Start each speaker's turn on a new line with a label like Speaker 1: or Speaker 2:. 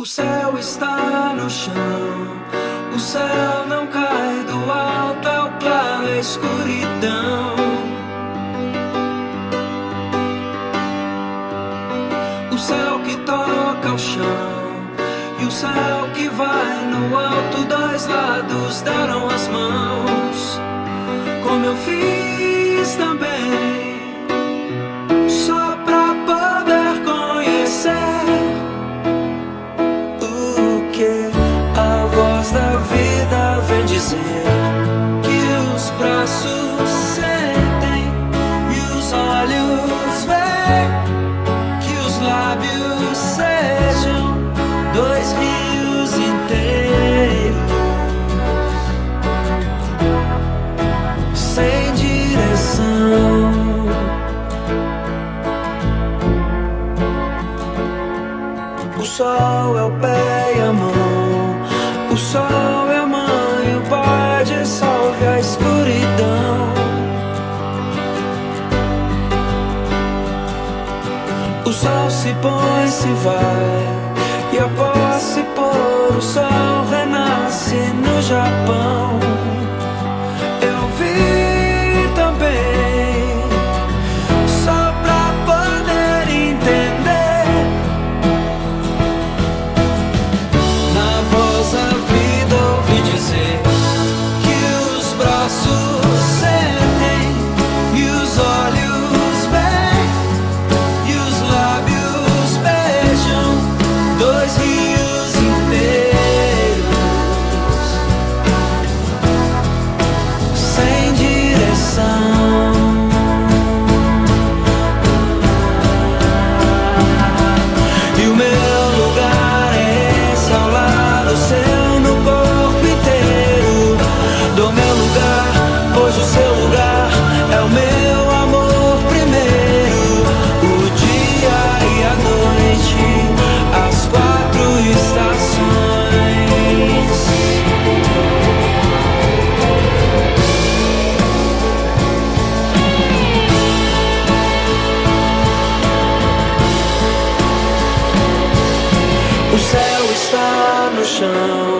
Speaker 1: O céu está no chão, o céu não cai do alto ao claro, a escuridão. O céu que toca o chão e o céu que vai no alto, dois lados deram as mãos, como eu fiz também. Que os braços sentem e os olhos veem. Que os lábios sejam dois rios inteiros. Sem direção. O sol é o pé e a mão. O sol O sol se põe, se vai. E após se pôr, o sol renasce no Japão. Está